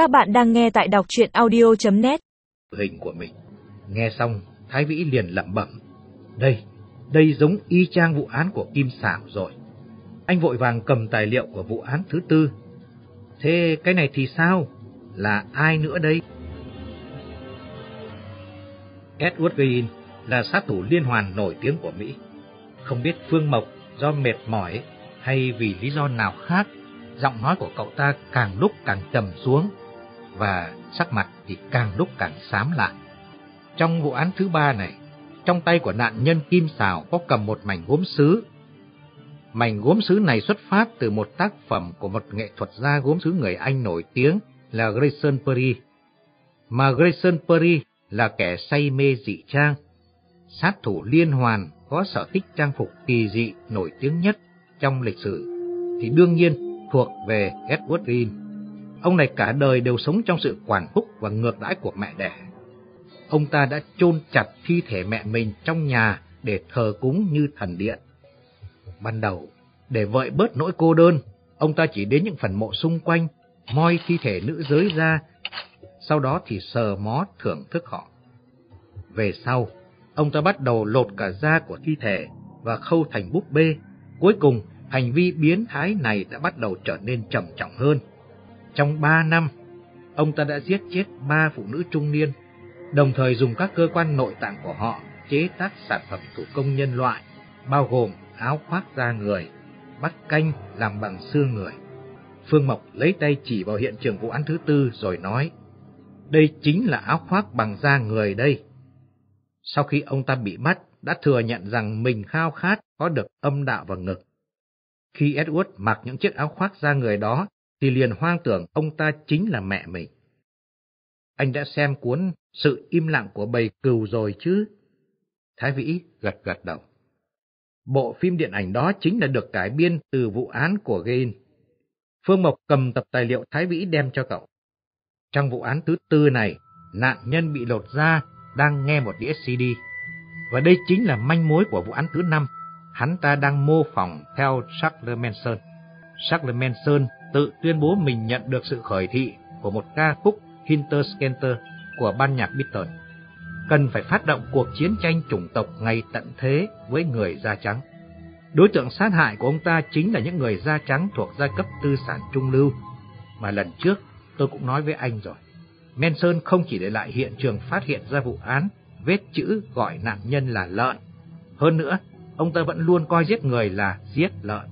Các bạn đang nghe tại đọc chuyện audio.net Hình của mình. Nghe xong, Thái Vĩ liền lẩm bẩm. Đây, đây giống y chang vụ án của Kim Sảo rồi. Anh vội vàng cầm tài liệu của vụ án thứ tư. Thế cái này thì sao? Là ai nữa đây? Edward Gain là sát thủ liên hoàn nổi tiếng của Mỹ. Không biết Phương Mộc do mệt mỏi hay vì lý do nào khác, giọng nói của cậu ta càng lúc càng trầm xuống và sắc mặt thì càng lúc càng xám lại. Trong vụ án thứ ba này, trong tay của nạn nhân Kim Sào có cầm một mảnh gốm sứ. Mảnh gốm sứ này xuất phát từ một tác phẩm của một nghệ thuật gia gốm sứ người Anh nổi tiếng là Grayson Perry. Mà Grayson Perry là kẻ say mê dị trang. Sát thủ liên hoàn có sở thích trang phục kỳ dị nổi tiếng nhất trong lịch sử, thì đương nhiên thuộc về Edward Green. Ông này cả đời đều sống trong sự quản thúc và ngược đãi của mẹ đẻ. Ông ta đã chôn chặt thi thể mẹ mình trong nhà để thờ cúng như thần điện. Ban đầu, để vợi bớt nỗi cô đơn, ông ta chỉ đến những phần mộ xung quanh, moi thi thể nữ giới ra, sau đó thì sờ mó thưởng thức họ. Về sau, ông ta bắt đầu lột cả da của thi thể và khâu thành búp bê. Cuối cùng, hành vi biến thái này đã bắt đầu trở nên trầm trọng hơn. Trong ba năm, ông ta đã giết chết ba phụ nữ trung niên, đồng thời dùng các cơ quan nội tạng của họ chế tác sản phẩm thủ công nhân loại, bao gồm áo khoác da người, bắt canh làm bằng xương người. Phương Mộc lấy tay chỉ vào hiện trường vụ án thứ tư rồi nói, đây chính là áo khoác bằng da người đây. Sau khi ông ta bị bắt, đã thừa nhận rằng mình khao khát có được âm đạo vào ngực. Khi Edward mặc những chiếc áo khoác da người đó, thì liền hoang tưởng ông ta chính là mẹ mình. Anh đã xem cuốn Sự im lặng của bầy cừu rồi chứ? Thái Vĩ gật gật đầu. Bộ phim điện ảnh đó chính là được cải biên từ vụ án của Gain. Phương Mộc cầm tập tài liệu Thái Vĩ đem cho cậu. Trong vụ án thứ tư này, nạn nhân bị lột da đang nghe một đĩa CD. Và đây chính là manh mối của vụ án thứ năm. Hắn ta đang mô phỏng theo Charles Manson. Charles Manson tự tuyên bố mình nhận được sự khởi thị của một ca khúc Hinterskelter của ban nhạc Beatles. Cần phải phát động cuộc chiến tranh chủng tộc ngay tận thế với người da trắng. Đối tượng sát hại của ông ta chính là những người da trắng thuộc giai cấp tư sản trung lưu. Mà lần trước tôi cũng nói với anh rồi. Manson không chỉ để lại hiện trường phát hiện ra vụ án, vết chữ gọi nạn nhân là lợn. Hơn nữa, ông ta vẫn luôn coi giết người là giết lợn.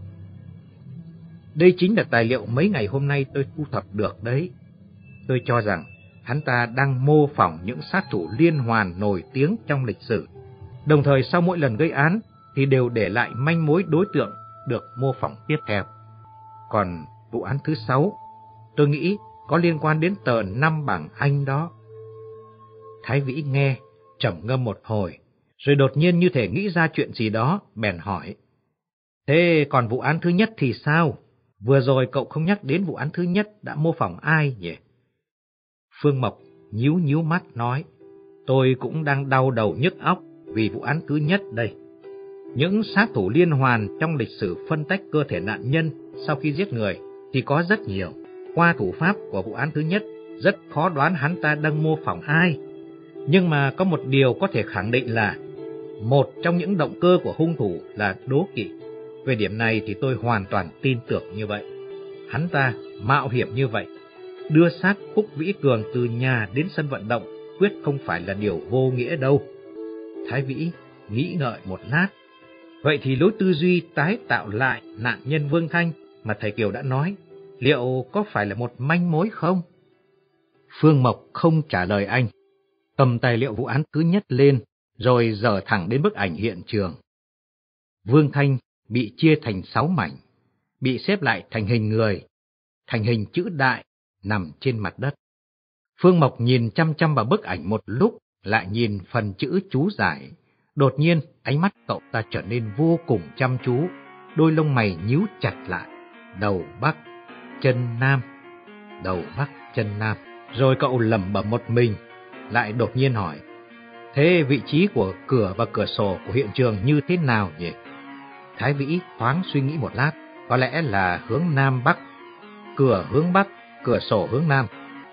Đây chính là tài liệu mấy ngày hôm nay tôi thu thập được đấy. Tôi cho rằng hắn ta đang mô phỏng những sát thủ liên hoàn nổi tiếng trong lịch sử. Đồng thời sau mỗi lần gây án thì đều để lại manh mối đối tượng được mô phỏng tiếp theo. Còn vụ án thứ sáu, tôi nghĩ có liên quan đến tờ năm bảng Anh đó. Thái Vĩ nghe, trầm ngâm một hồi, rồi đột nhiên như thể nghĩ ra chuyện gì đó, bèn hỏi. Thế còn vụ án thứ nhất thì sao? Vừa rồi cậu không nhắc đến vụ án thứ nhất đã mô phỏng ai nhỉ? Phương Mộc nhíu nhíu mắt nói, tôi cũng đang đau đầu nhức óc vì vụ án thứ nhất đây. Những sát thủ liên hoàn trong lịch sử phân tách cơ thể nạn nhân sau khi giết người thì có rất nhiều. Qua thủ pháp của vụ án thứ nhất, rất khó đoán hắn ta đang mô phỏng ai. Nhưng mà có một điều có thể khẳng định là một trong những động cơ của hung thủ là đố kỵ. Về điểm này thì tôi hoàn toàn tin tưởng như vậy. Hắn ta mạo hiểm như vậy, đưa xác Khúc Vĩ Cường từ nhà đến sân vận động quyết không phải là điều vô nghĩa đâu. Thái Vĩ nghĩ ngợi một lát. Vậy thì lối tư duy tái tạo lại nạn nhân Vương Thanh mà thầy Kiều đã nói, liệu có phải là một manh mối không? Phương Mộc không trả lời anh, cầm tài liệu vụ án cứ nhất lên, rồi dở thẳng đến bức ảnh hiện trường. Vương Thanh bị chia thành sáu mảnh, bị xếp lại thành hình người, thành hình chữ đại, nằm trên mặt đất. Phương Mộc nhìn chăm chăm vào bức ảnh một lúc, lại nhìn phần chữ chú giải. Đột nhiên, ánh mắt cậu ta trở nên vô cùng chăm chú, đôi lông mày nhíu chặt lại, đầu bắc, chân nam, đầu bắc, chân nam. Rồi cậu lẩm bẩm một mình, lại đột nhiên hỏi, thế vị trí của cửa và cửa sổ của hiện trường như thế nào nhỉ? Thái Vĩ thoáng suy nghĩ một lát, có lẽ là hướng Nam Bắc, cửa hướng Bắc, cửa sổ hướng Nam.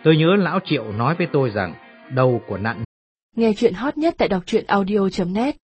Tôi nhớ lão Triệu nói với tôi rằng đầu của nạn Nghe chuyện hot nhất tại đọc audio.net